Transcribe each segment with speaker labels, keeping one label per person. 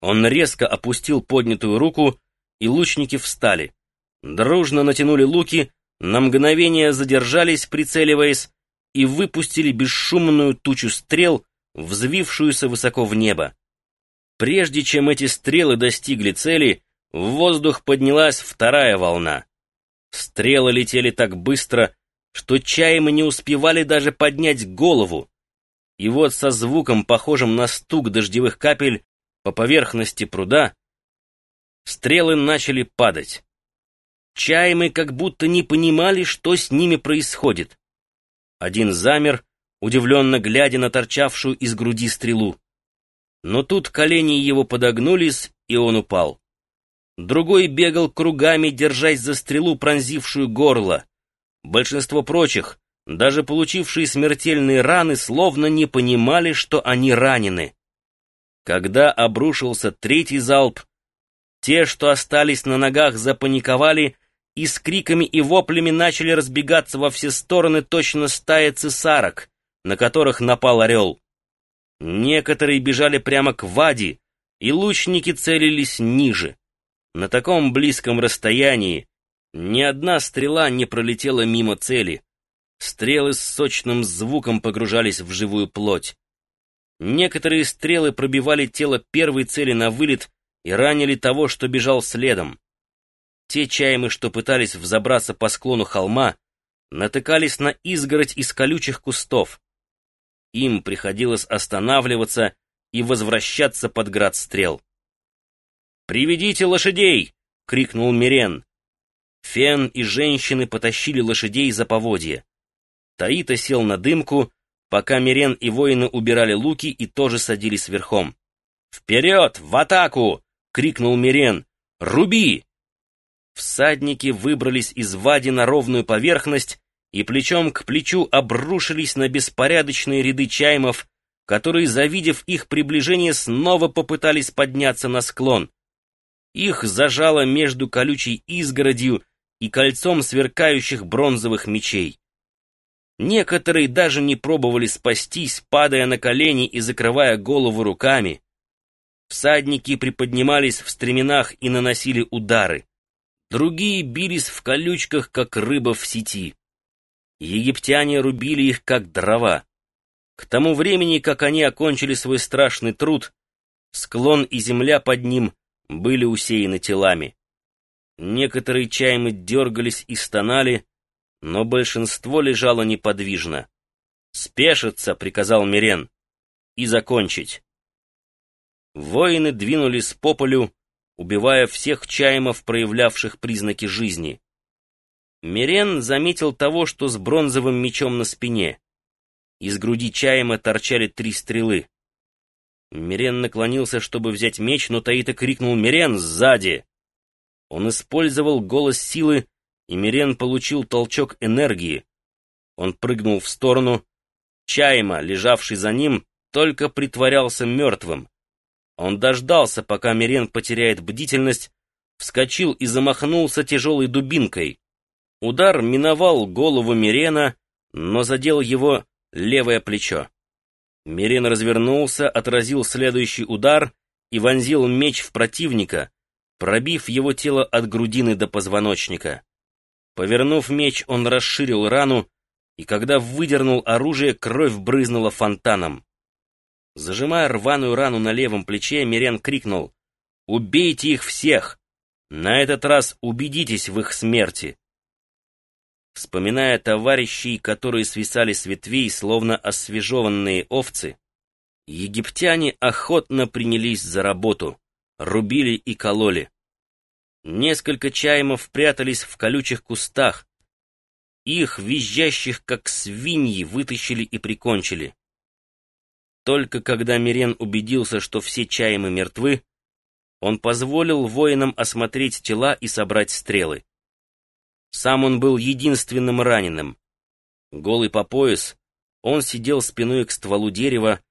Speaker 1: Он резко опустил поднятую руку, и лучники встали. Дружно натянули луки, на мгновение задержались, прицеливаясь, и выпустили бесшумную тучу стрел, взвившуюся высоко в небо. Прежде чем эти стрелы достигли цели, в воздух поднялась вторая волна. Стрелы летели так быстро, что чаемы не успевали даже поднять голову. И вот со звуком, похожим на стук дождевых капель по поверхности пруда, стрелы начали падать. Чаемы как будто не понимали, что с ними происходит. Один замер, удивленно глядя на торчавшую из груди стрелу. Но тут колени его подогнулись, и он упал. Другой бегал кругами, держась за стрелу, пронзившую горло. Большинство прочих, даже получившие смертельные раны, словно не понимали, что они ранены. Когда обрушился третий залп, те, что остались на ногах, запаниковали и с криками и воплями начали разбегаться во все стороны точно стая цесарок, на которых напал орел. Некоторые бежали прямо к Ваде, и лучники целились ниже. На таком близком расстоянии ни одна стрела не пролетела мимо цели. Стрелы с сочным звуком погружались в живую плоть. Некоторые стрелы пробивали тело первой цели на вылет и ранили того, что бежал следом. Те чаемы, что пытались взобраться по склону холма, натыкались на изгородь из колючих кустов. Им приходилось останавливаться и возвращаться под град стрел. «Приведите лошадей!» — крикнул Мирен. Фен и женщины потащили лошадей за поводье. Таита сел на дымку, пока Мирен и воины убирали луки и тоже садились верхом. «Вперед! В атаку!» — крикнул Мирен. «Руби!» Всадники выбрались из вади на ровную поверхность и плечом к плечу обрушились на беспорядочные ряды чаймов, которые, завидев их приближение, снова попытались подняться на склон. Их зажало между колючей изгородью и кольцом сверкающих бронзовых мечей. Некоторые даже не пробовали спастись, падая на колени и закрывая голову руками. Всадники приподнимались в стременах и наносили удары. Другие бились в колючках, как рыба в сети. Египтяне рубили их, как дрова. К тому времени, как они окончили свой страшный труд, склон и земля под ним были усеяны телами. Некоторые чаймы дергались и стонали, но большинство лежало неподвижно. «Спешиться!» — приказал Мирен. «И закончить!» Воины двинулись по полю, убивая всех чаймов, проявлявших признаки жизни. Мирен заметил того, что с бронзовым мечом на спине. Из груди чайма торчали три стрелы. Мирен наклонился, чтобы взять меч, но Таита крикнул «Мирен, сзади!». Он использовал голос силы, и Мирен получил толчок энергии. Он прыгнул в сторону. Чайма, лежавший за ним, только притворялся мертвым. Он дождался, пока Мирен потеряет бдительность, вскочил и замахнулся тяжелой дубинкой. Удар миновал голову Мирена, но задел его левое плечо. Мирен развернулся, отразил следующий удар и вонзил меч в противника, пробив его тело от грудины до позвоночника. Повернув меч, он расширил рану, и когда выдернул оружие, кровь брызнула фонтаном. Зажимая рваную рану на левом плече, Мирен крикнул «Убейте их всех! На этот раз убедитесь в их смерти!» Вспоминая товарищей, которые свисали с ветвей, словно освежеванные овцы, египтяне охотно принялись за работу, рубили и кололи. Несколько чаймов прятались в колючих кустах. Их, визжащих как свиньи, вытащили и прикончили. Только когда Мирен убедился, что все чаймы мертвы, он позволил воинам осмотреть тела и собрать стрелы. Сам он был единственным раненым. Голый по пояс, он сидел спиной к стволу дерева,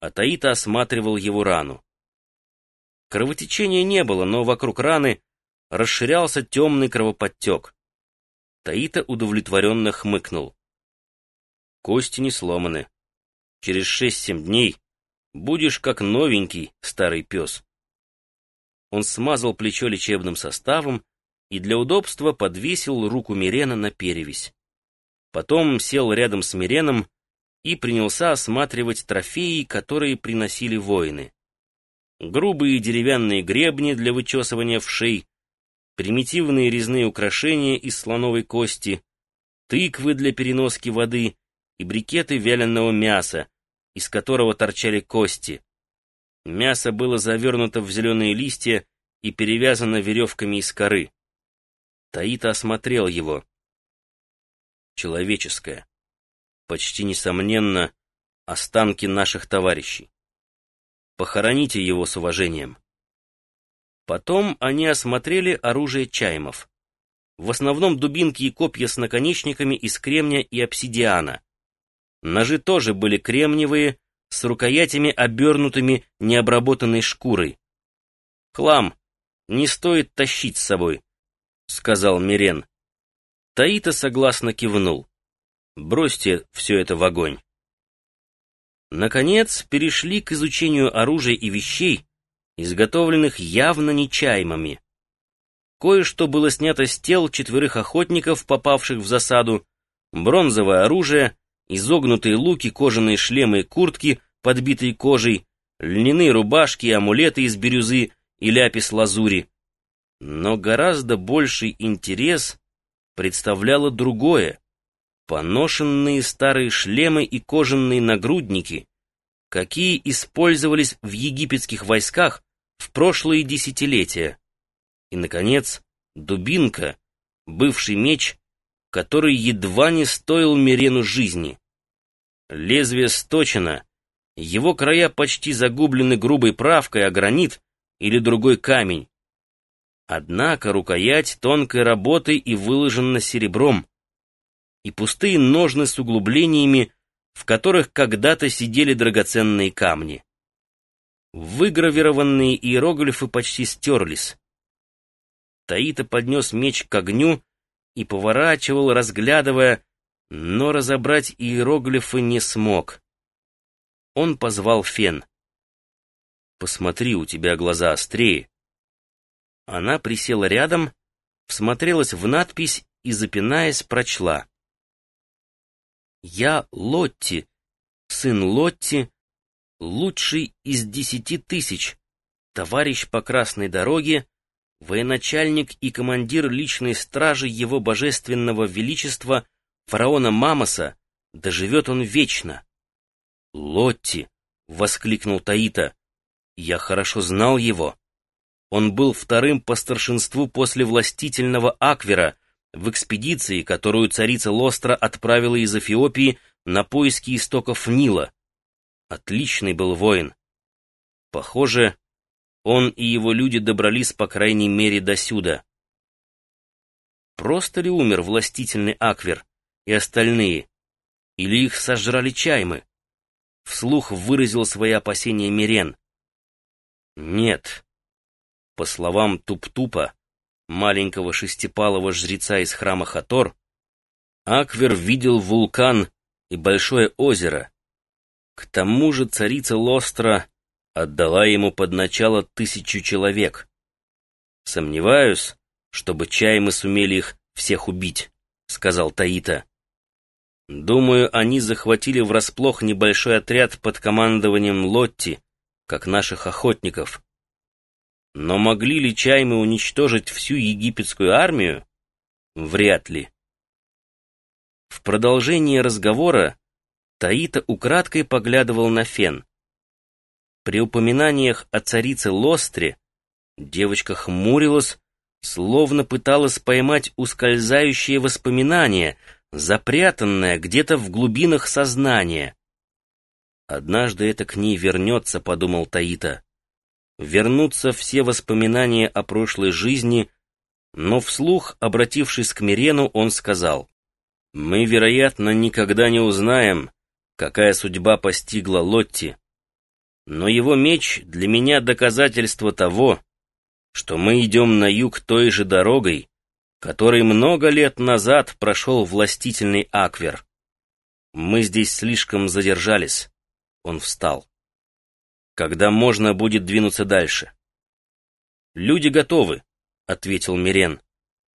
Speaker 1: а Таита осматривал его рану. Кровотечения не было, но вокруг раны расширялся темный кровоподтек. Таита удовлетворенно хмыкнул. Кости не сломаны. Через шесть-семь дней будешь как новенький старый пес. он смазал плечо лечебным составом и для удобства подвесил руку Мирена на перевязь. Потом сел рядом с Миреном и принялся осматривать трофеи, которые приносили воины. Грубые деревянные гребни для вычесывания вшей, примитивные резные украшения из слоновой кости, тыквы для переноски воды и брикеты вяленого мяса, из которого торчали кости. Мясо было завернуто в зеленые листья и перевязано веревками из коры. Таита осмотрел его. Человеческое. Почти несомненно, останки наших товарищей. Похороните его с уважением. Потом они осмотрели оружие чаймов. В основном дубинки и копья с наконечниками из кремня и обсидиана. Ножи тоже были кремниевые, с рукоятями, обернутыми необработанной шкурой. «Хлам, не стоит тащить с собой», — сказал Мирен. Таита согласно кивнул. «Бросьте все это в огонь». Наконец, перешли к изучению оружия и вещей, изготовленных явно не чаймами. Кое-что было снято с тел четверых охотников, попавших в засаду, бронзовое оружие, изогнутые луки, кожаные шлемы и куртки, подбитые кожей, льняные рубашки и амулеты из бирюзы и ляпис-лазури. Но гораздо больший интерес представляло другое — поношенные старые шлемы и кожаные нагрудники, какие использовались в египетских войсках в прошлые десятилетия. И, наконец, дубинка, бывший меч, который едва не стоил Мирену жизни. Лезвие сточено, его края почти загублены грубой правкой, а гранит или другой камень. Однако рукоять тонкой работы и выложена серебром, и пустые ножны с углублениями, в которых когда-то сидели драгоценные камни. Выгравированные иероглифы почти стерлись. Таита поднес меч к огню и поворачивал, разглядывая, но разобрать иероглифы не смог. Он позвал Фен. «Посмотри, у тебя глаза острее». Она присела рядом, всмотрелась в надпись и, запинаясь, прочла. «Я Лотти, сын Лотти, лучший из десяти тысяч, товарищ по красной дороге, военачальник и командир личной стражи его божественного величества фараона Мамоса, да живет он вечно. «Лотти!» — воскликнул Таита. «Я хорошо знал его. Он был вторым по старшинству после властительного Аквера в экспедиции, которую царица Лостра отправила из Эфиопии на поиски истоков Нила. Отличный был воин. Похоже, он и его люди добрались, по крайней мере, до сюда. Просто ли умер властительный Аквер и остальные? Или их сожрали чаймы? Вслух выразил свои опасения Мирен. Нет. По словам Туп-Тупа, маленького шестипалого жреца из храма Хатор, Аквер видел вулкан и большое озеро. К тому же царица Лостра отдала ему под начало тысячу человек. Сомневаюсь, чтобы чай мы сумели их всех убить, сказал Таита. Думаю, они захватили врасплох небольшой отряд под командованием Лотти, как наших охотников. Но могли ли чаймы уничтожить всю египетскую армию? Вряд ли. В продолжении разговора Таита украдкой поглядывал на Фен. При упоминаниях о царице Лостре девочка хмурилась, словно пыталась поймать ускользающие воспоминания — запрятанная где-то в глубинах сознания. «Однажды это к ней вернется», — подумал Таита. «Вернутся все воспоминания о прошлой жизни», но вслух, обратившись к Мирену, он сказал, «Мы, вероятно, никогда не узнаем, какая судьба постигла Лотти, но его меч для меня доказательство того, что мы идем на юг той же дорогой, который много лет назад прошел властительный Аквер. Мы здесь слишком задержались. Он встал. Когда можно будет двинуться дальше? Люди готовы, ответил Мирен.